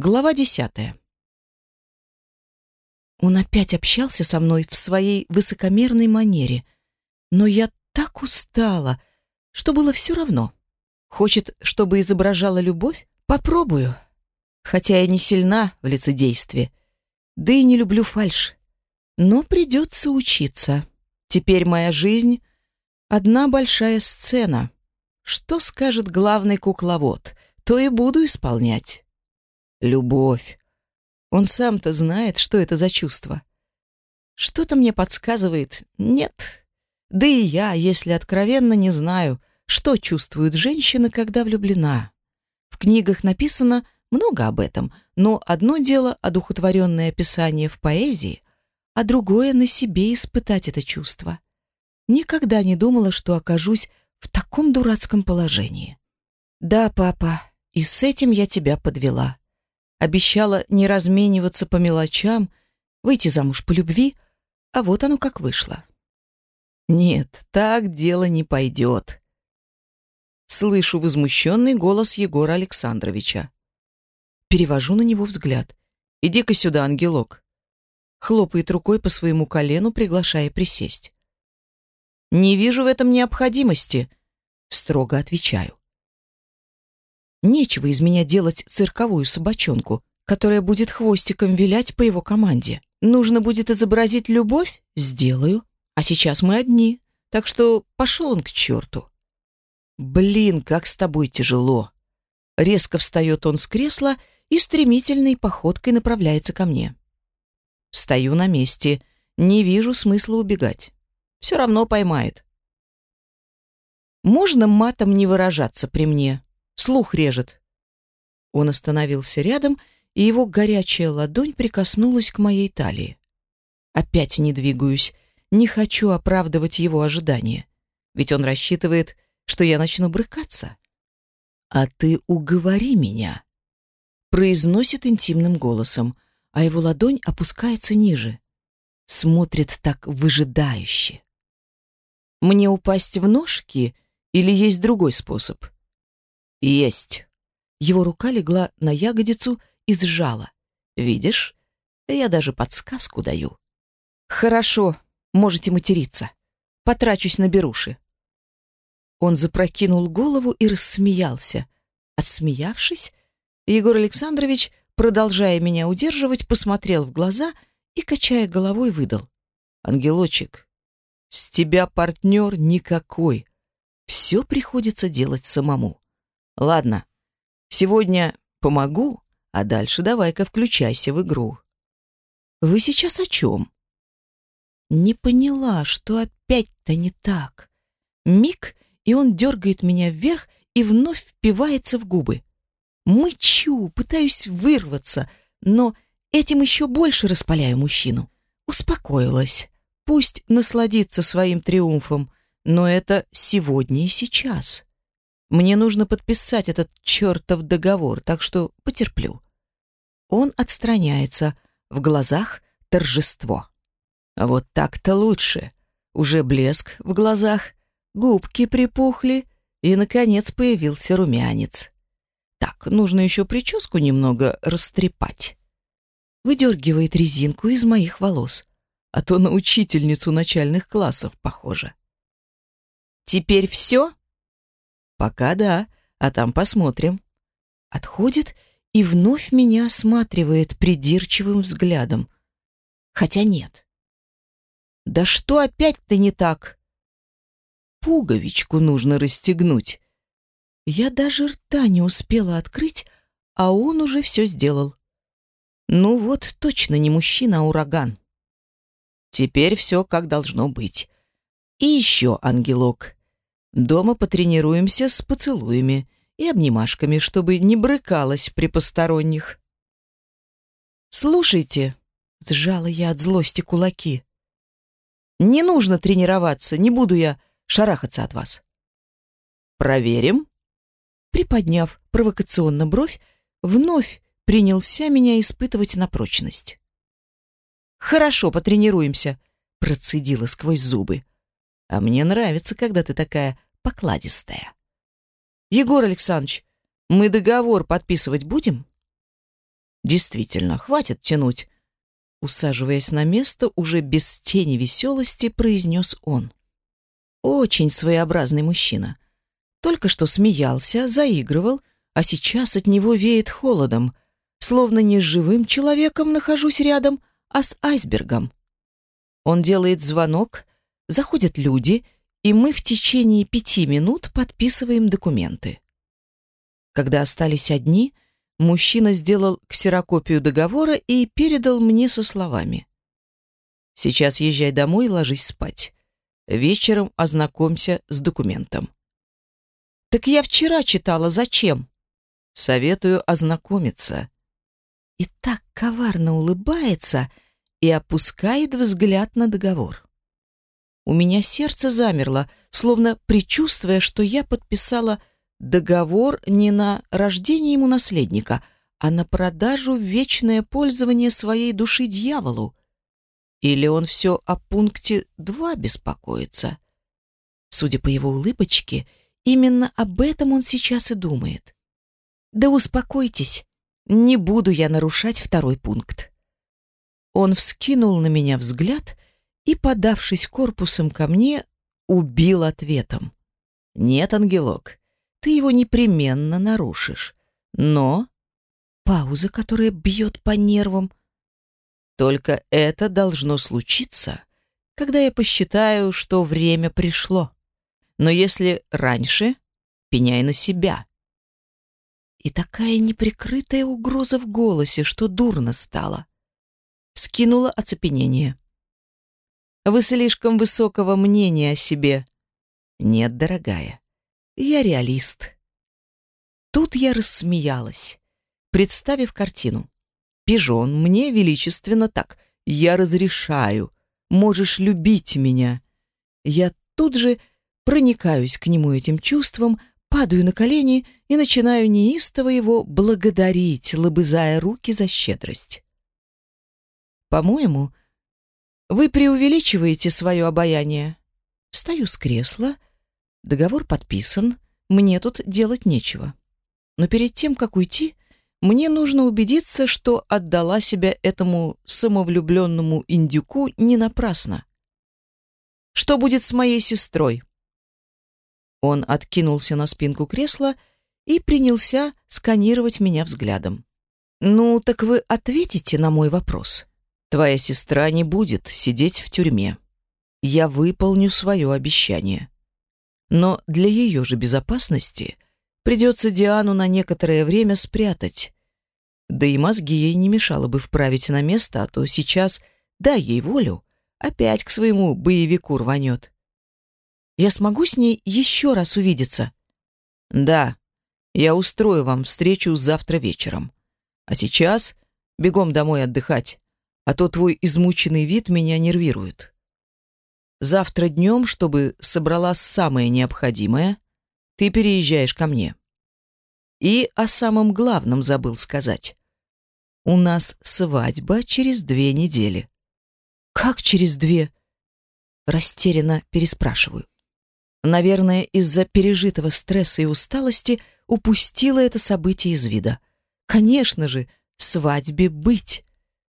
Глава десятая. Он опять общался со мной в своей высокомерной манере, но я так устала, что было все равно. Хочет, чтобы изображала любовь? Попробую. Хотя я не сильна в лицедействе, да и не люблю фальшь. Но придется учиться. Теперь моя жизнь — одна большая сцена. Что скажет главный кукловод, то и буду исполнять. Любовь. Он сам-то знает, что это за чувство. Что-то мне подсказывает «нет». Да и я, если откровенно, не знаю, что чувствует женщина, когда влюблена. В книгах написано много об этом, но одно дело одухотворенное описание в поэзии, а другое на себе испытать это чувство. Никогда не думала, что окажусь в таком дурацком положении. Да, папа, и с этим я тебя подвела. Обещала не размениваться по мелочам, выйти замуж по любви, а вот оно как вышло. Нет, так дело не пойдет. Слышу возмущенный голос Егора Александровича. Перевожу на него взгляд. «Иди-ка сюда, ангелок». Хлопает рукой по своему колену, приглашая присесть. «Не вижу в этом необходимости», — строго отвечаю. Нечего из меня делать цирковую собачонку, которая будет хвостиком вилять по его команде. Нужно будет изобразить любовь? Сделаю. А сейчас мы одни, так что пошел он к черту. Блин, как с тобой тяжело. Резко встает он с кресла и стремительной походкой направляется ко мне. Стою на месте, не вижу смысла убегать. Все равно поймает. Можно матом не выражаться при мне? Слух режет. Он остановился рядом, и его горячая ладонь прикоснулась к моей талии. Опять не двигаюсь, не хочу оправдывать его ожидания. Ведь он рассчитывает, что я начну брыкаться. «А ты уговори меня», — произносит интимным голосом, а его ладонь опускается ниже. Смотрит так выжидающе. «Мне упасть в ножки или есть другой способ?» «Есть». Его рука легла на ягодицу и сжала. «Видишь? Я даже подсказку даю». «Хорошо, можете материться. Потрачусь на беруши». Он запрокинул голову и рассмеялся. Отсмеявшись, Егор Александрович, продолжая меня удерживать, посмотрел в глаза и, качая головой, выдал. «Ангелочек, с тебя партнер никакой. Все приходится делать самому. Ладно, сегодня помогу, а дальше давай-ка включайся в игру. Вы сейчас о чем? Не поняла, что опять-то не так. Миг, и он дергает меня вверх и вновь впивается в губы. Мычу, пытаюсь вырваться, но этим еще больше распаляю мужчину. Успокоилась. Пусть насладится своим триумфом, но это сегодня и сейчас. Мне нужно подписать этот чертов договор, так что потерплю. Он отстраняется, в глазах торжество. Вот так-то лучше. Уже блеск в глазах, губки припухли, и, наконец, появился румянец. Так, нужно еще прическу немного растрепать. Выдергивает резинку из моих волос, а то на учительницу начальных классов похоже. «Теперь все?» Пока да, а там посмотрим. Отходит и вновь меня осматривает придирчивым взглядом. Хотя нет. Да что опять-то не так? Пуговичку нужно расстегнуть. Я даже рта не успела открыть, а он уже все сделал. Ну вот, точно не мужчина, а ураган. Теперь все как должно быть. И еще, ангелок, Дома потренируемся с поцелуями и обнимашками, чтобы не брыкалась при посторонних. «Слушайте», — сжала я от злости кулаки, «не нужно тренироваться, не буду я шарахаться от вас». «Проверим?» Приподняв провокационно бровь, вновь принялся меня испытывать на прочность. «Хорошо, потренируемся», — процедила сквозь зубы. А мне нравится, когда ты такая покладистая. Егор Александрович, мы договор подписывать будем? Действительно, хватит тянуть. Усаживаясь на место, уже без тени веселости, произнес он. Очень своеобразный мужчина. Только что смеялся, заигрывал, а сейчас от него веет холодом, словно не с живым человеком нахожусь рядом, а с айсбергом. Он делает звонок, заходят люди, и мы в течение пяти минут подписываем документы. Когда остались одни, мужчина сделал ксерокопию договора и передал мне со словами. «Сейчас езжай домой и ложись спать. Вечером ознакомься с документом». «Так я вчера читала, зачем?» «Советую ознакомиться». И так коварно улыбается и опускает взгляд на договор. У меня сердце замерло, словно предчувствуя, что я подписала договор не на рождение ему наследника, а на продажу в вечное пользование своей души дьяволу. Или он все о пункте 2 беспокоится? Судя по его улыбочке, именно об этом он сейчас и думает. Да успокойтесь, не буду я нарушать второй пункт. Он вскинул на меня взгляд и, подавшись корпусом ко мне, убил ответом. «Нет, ангелок, ты его непременно нарушишь. Но...» Пауза, которая бьет по нервам. «Только это должно случиться, когда я посчитаю, что время пришло. Но если раньше, пеняй на себя». И такая неприкрытая угроза в голосе, что дурно стало. Скинула оцепенение. «Вы слишком высокого мнения о себе». «Нет, дорогая, я реалист. Тут я рассмеялась, представив картину. Пижон мне величественно так. Я разрешаю. Можешь любить меня. Я тут же проникаюсь к нему этим чувством, падаю на колени и начинаю неистово его благодарить, лобызая руки за щедрость. По-моему, вы преувеличиваете свое обаяние. Встаю с кресла, Договор подписан, мне тут делать нечего. Но перед тем, как уйти, мне нужно убедиться, что отдала себя этому самовлюбленному индюку не напрасно. Что будет с моей сестрой? Он откинулся на спинку кресла и принялся сканировать меня взглядом. Ну, так вы ответите на мой вопрос. Твоя сестра не будет сидеть в тюрьме. Я выполню свое обещание. Но для ее же безопасности придется Диану на некоторое время спрятать. Да и мозги ей не мешало бы вправить на место, а то сейчас, дай ей волю, опять к своему боевику рванет. Я смогу с ней еще раз увидеться? Да, я устрою вам встречу завтра вечером. А сейчас бегом домой отдыхать, а то твой измученный вид меня нервирует. Завтра днем, чтобы собрала самое необходимое, ты переезжаешь ко мне. И о самом главном забыл сказать. У нас свадьба через две недели. Как через две? Растерянно переспрашиваю. Наверное, из-за пережитого стресса и усталости упустила это событие из вида. Конечно же, свадьбе быть.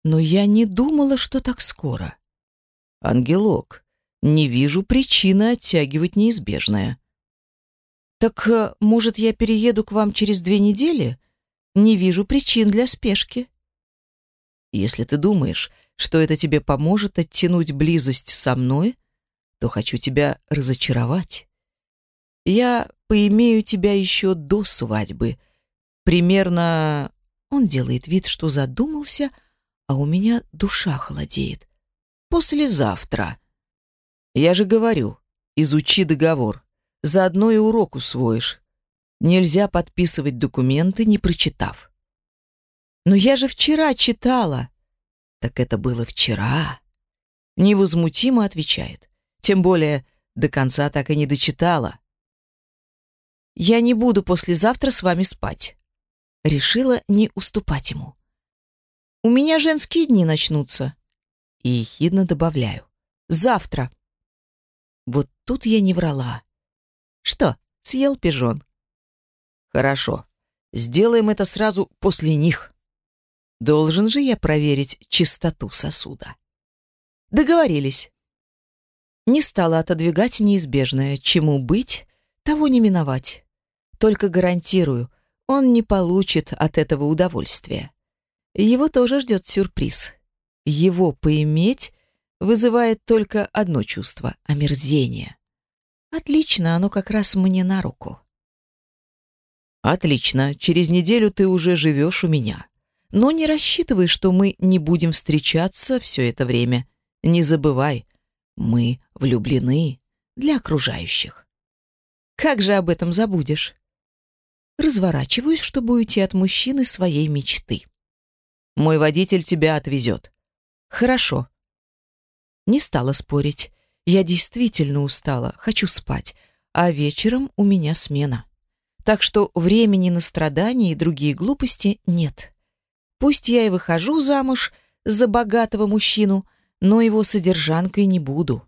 Но я не думала, что так скоро. Ангелок, не вижу причины оттягивать неизбежное. Так, э, может, я перееду к вам через две недели? Не вижу причин для спешки. Если ты думаешь, что это тебе поможет оттянуть близость со мной, то хочу тебя разочаровать. Я поимею тебя еще до свадьбы. Примерно... Он делает вид, что задумался, а у меня душа холодеет. Послезавтра. Я же говорю, изучи договор. Заодно и урок усвоишь. Нельзя подписывать документы, не прочитав. Но я же вчера читала. Так это было вчера. Невозмутимо отвечает. Тем более, до конца так и не дочитала. Я не буду послезавтра с вами спать. Решила не уступать ему. У меня женские дни начнутся. И ехидно добавляю. Завтра. Вот тут я не врала. Что, съел пижон? Хорошо. Сделаем это сразу после них. Должен же я проверить чистоту сосуда. Договорились. Не стала отодвигать неизбежное. Чему быть, того не миновать. Только гарантирую, он не получит от этого удовольствия. Его тоже ждет сюрприз. Его поиметь вызывает только одно чувство — омерзение. Отлично, оно как раз мне на руку. Отлично, через неделю ты уже живешь у меня. Но не рассчитывай, что мы не будем встречаться все это время. Не забывай, мы влюблены для окружающих. Как же об этом забудешь? Разворачиваюсь, чтобы уйти от мужчины своей мечты. Мой водитель тебя отвезет. Хорошо. Не стала спорить. Я действительно устала, хочу спать, а вечером у меня смена. Так что времени на страдания и другие глупости нет. Пусть я и выхожу замуж за богатого мужчину, но его содержанкой не буду.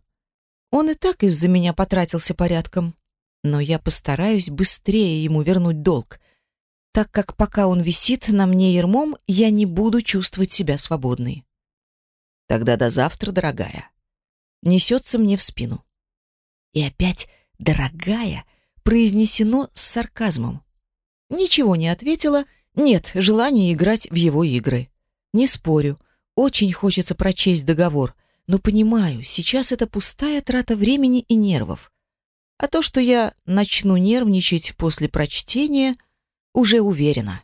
Он и так из-за меня потратился порядком. Но я постараюсь быстрее ему вернуть долг, так как пока он висит на мне ермом, я не буду чувствовать себя свободной. Тогда до завтра, дорогая несется мне в спину. И опять «дорогая» произнесено с сарказмом. Ничего не ответила, нет желания играть в его игры. Не спорю, очень хочется прочесть договор, но понимаю, сейчас это пустая трата времени и нервов. А то, что я начну нервничать после прочтения, уже уверена.